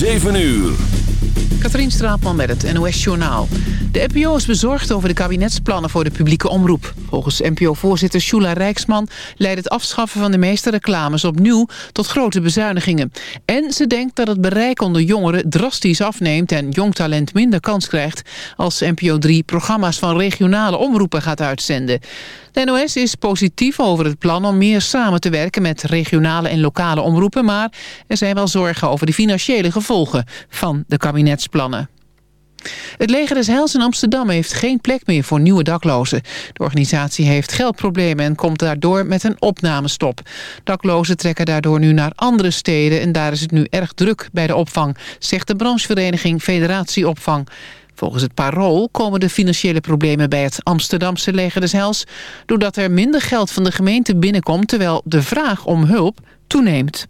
7 uur. Katrien Straatman met het NOS-journaal. De NPO is bezorgd over de kabinetsplannen voor de publieke omroep. Volgens NPO-voorzitter Shula Rijksman leidt het afschaffen van de meeste reclames opnieuw tot grote bezuinigingen. En ze denkt dat het bereik onder jongeren drastisch afneemt en jong talent minder kans krijgt als NPO 3 programma's van regionale omroepen gaat uitzenden. De NOS is positief over het plan om meer samen te werken met regionale en lokale omroepen, maar er zijn wel zorgen over de financiële gevolgen van de kabinetsplannen. Het leger des Heils in Amsterdam heeft geen plek meer voor nieuwe daklozen. De organisatie heeft geldproblemen en komt daardoor met een opnamestop. Daklozen trekken daardoor nu naar andere steden... en daar is het nu erg druk bij de opvang, zegt de branchevereniging Federatie Opvang. Volgens het parool komen de financiële problemen bij het Amsterdamse leger des Heils... doordat er minder geld van de gemeente binnenkomt... terwijl de vraag om hulp toeneemt.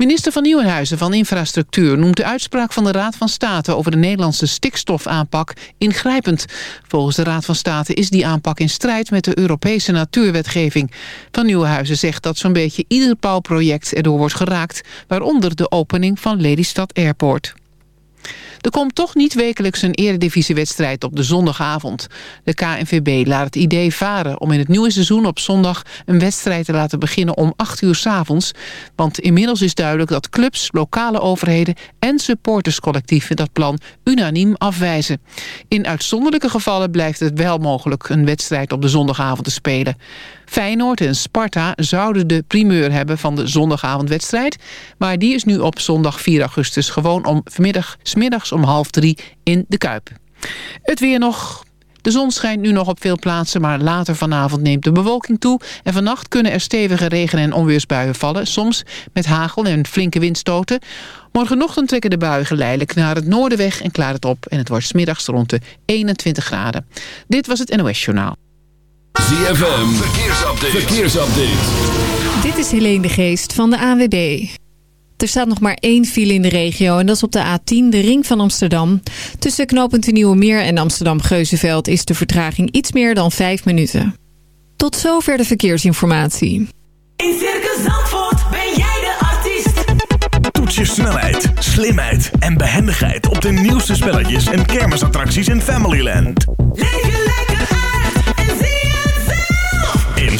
Minister van Nieuwenhuizen van Infrastructuur noemt de uitspraak van de Raad van State over de Nederlandse stikstofaanpak ingrijpend. Volgens de Raad van State is die aanpak in strijd met de Europese natuurwetgeving. Van Nieuwenhuizen zegt dat zo'n beetje ieder bouwproject erdoor wordt geraakt, waaronder de opening van Lelystad Airport. Er komt toch niet wekelijks een eredivisiewedstrijd op de zondagavond. De KNVB laat het idee varen om in het nieuwe seizoen op zondag... een wedstrijd te laten beginnen om 8 uur s avonds. Want inmiddels is duidelijk dat clubs, lokale overheden... en supporterscollectieven dat plan unaniem afwijzen. In uitzonderlijke gevallen blijft het wel mogelijk... een wedstrijd op de zondagavond te spelen. Feyenoord en Sparta zouden de primeur hebben van de zondagavondwedstrijd. Maar die is nu op zondag 4 augustus gewoon om vanmiddag, smiddags om half drie in de Kuip. Het weer nog... De zon schijnt nu nog op veel plaatsen, maar later vanavond neemt de bewolking toe. En vannacht kunnen er stevige regen- en onweersbuien vallen. Soms met hagel en flinke windstoten. Morgenochtend trekken de buien geleidelijk naar het noorden weg en klaart het op. En het wordt smiddags rond de 21 graden. Dit was het NOS Journaal. ZFM, verkeersupdate. verkeersupdate. Dit is Helene de Geest van de AWB. Er staat nog maar één file in de regio en dat is op de A10, de ring van Amsterdam. Tussen knooppunt de Nieuwe Meer en Amsterdam-Geuzenveld is de vertraging iets meer dan 5 minuten. Tot zover de verkeersinformatie. In Circus Zandvoort ben jij de artiest. Toets je snelheid, slimheid en behendigheid op de nieuwste spelletjes en kermisattracties in Familyland. Leef je lekker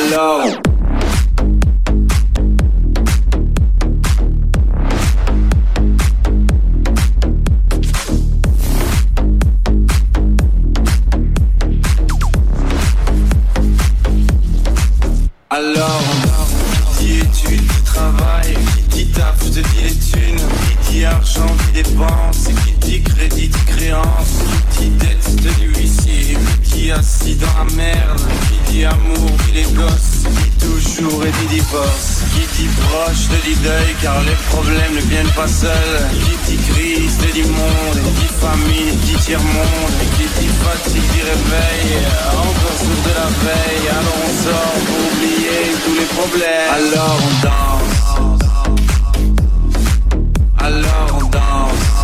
Hello. proche, je te dis deuil, car les problèmes ne viennent pas seuls. Qui dit crise, te dit monde, qui dit famine, dit tiers-monde, qui dit fatigue, dit réveil, encore sourd de la veille. Alors on sort pour oublier tous les problèmes. Alors on danse. Alors on danse.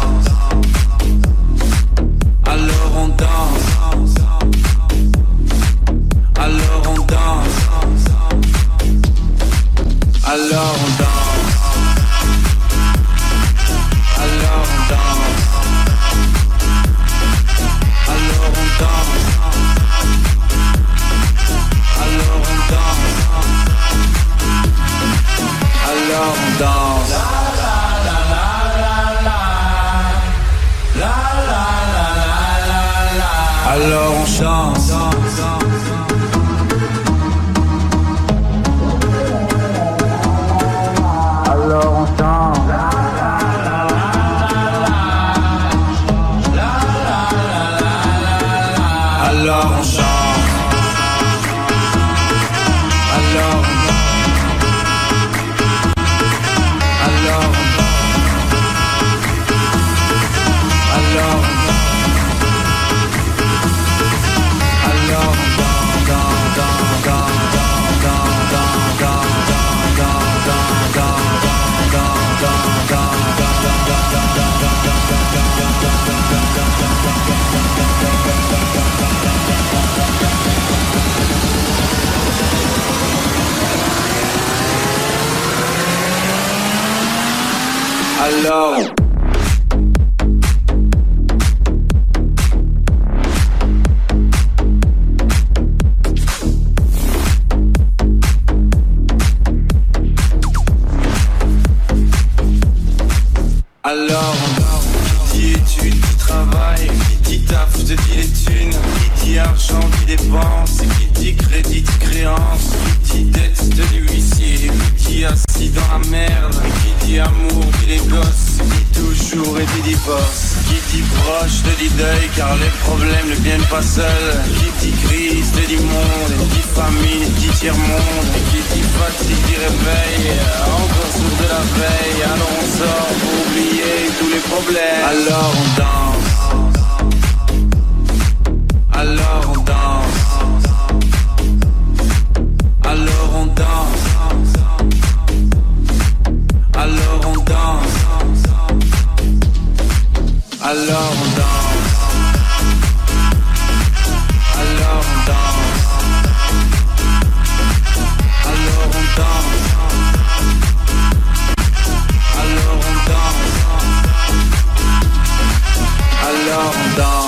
dum dum.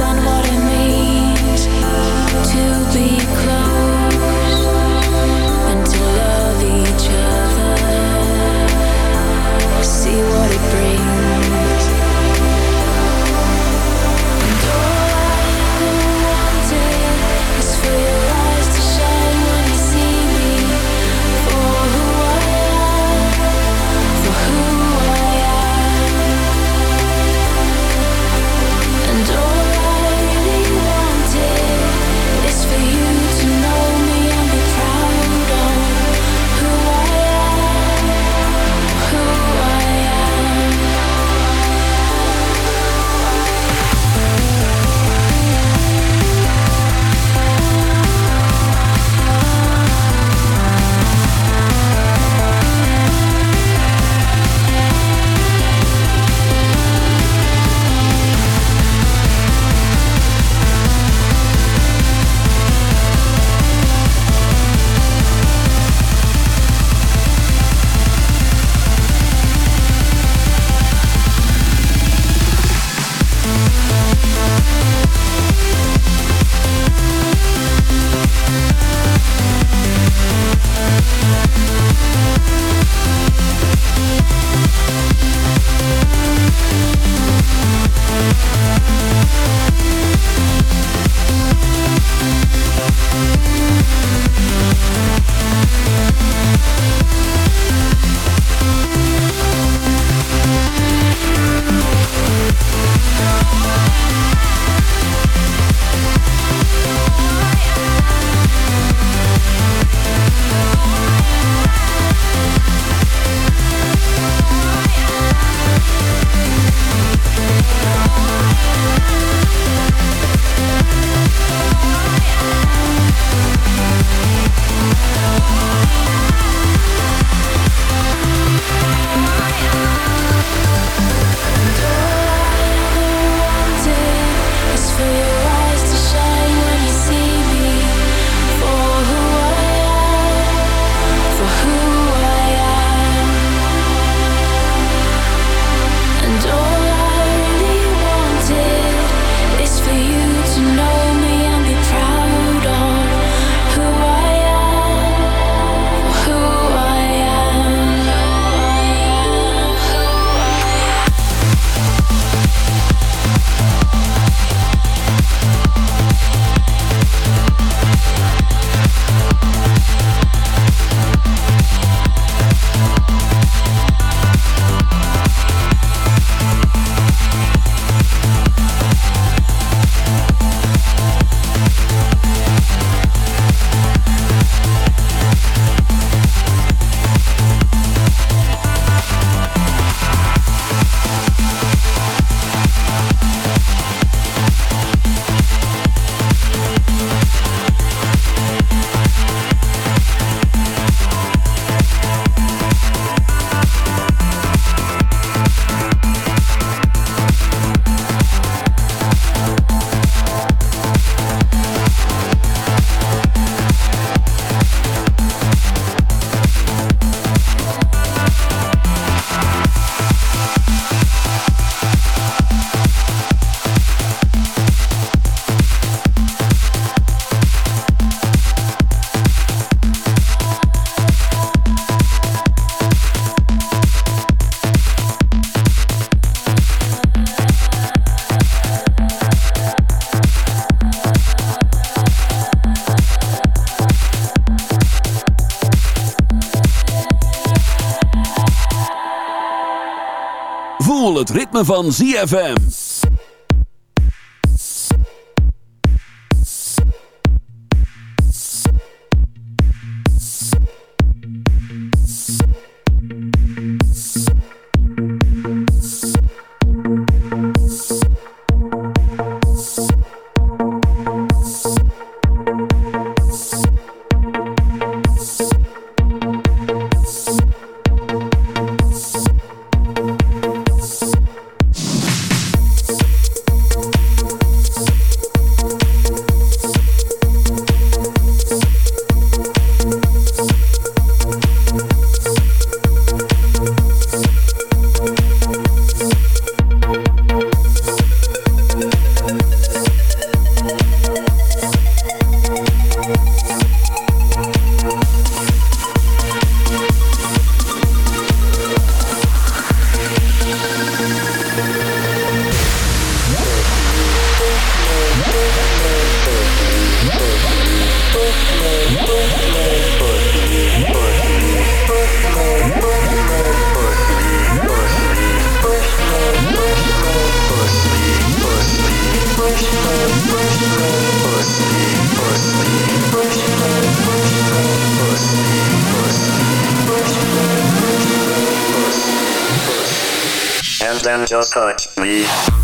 Understand van ZFM. Can just touch me.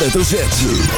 hoofdletter Z.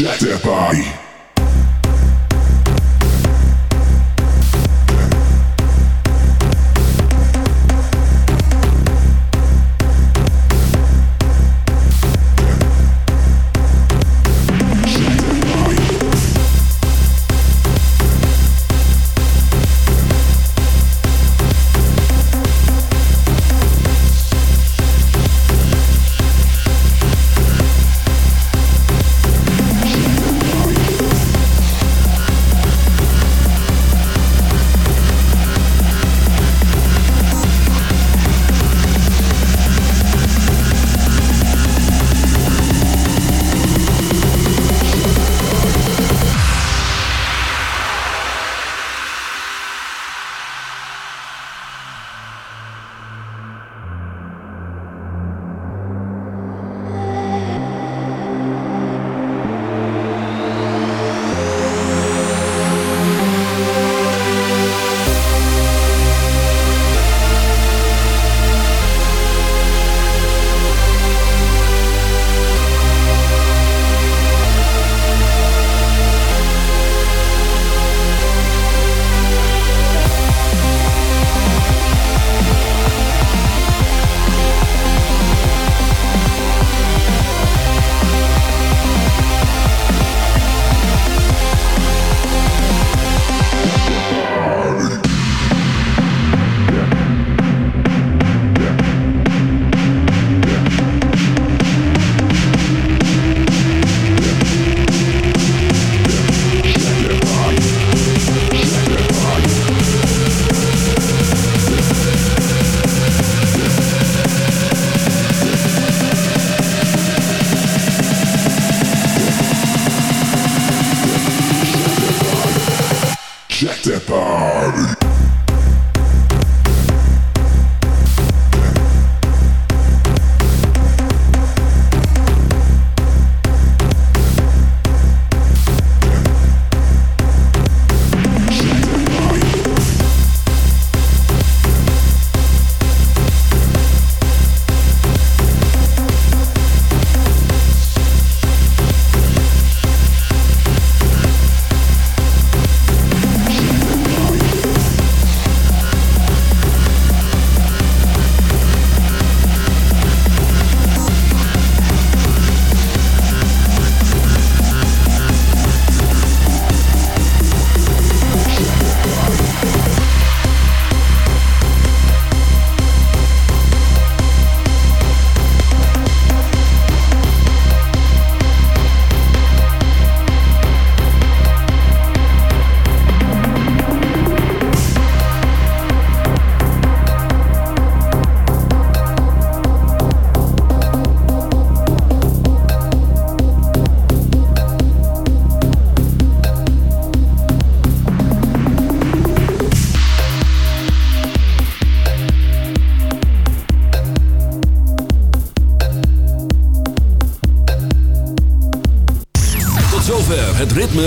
Objectify.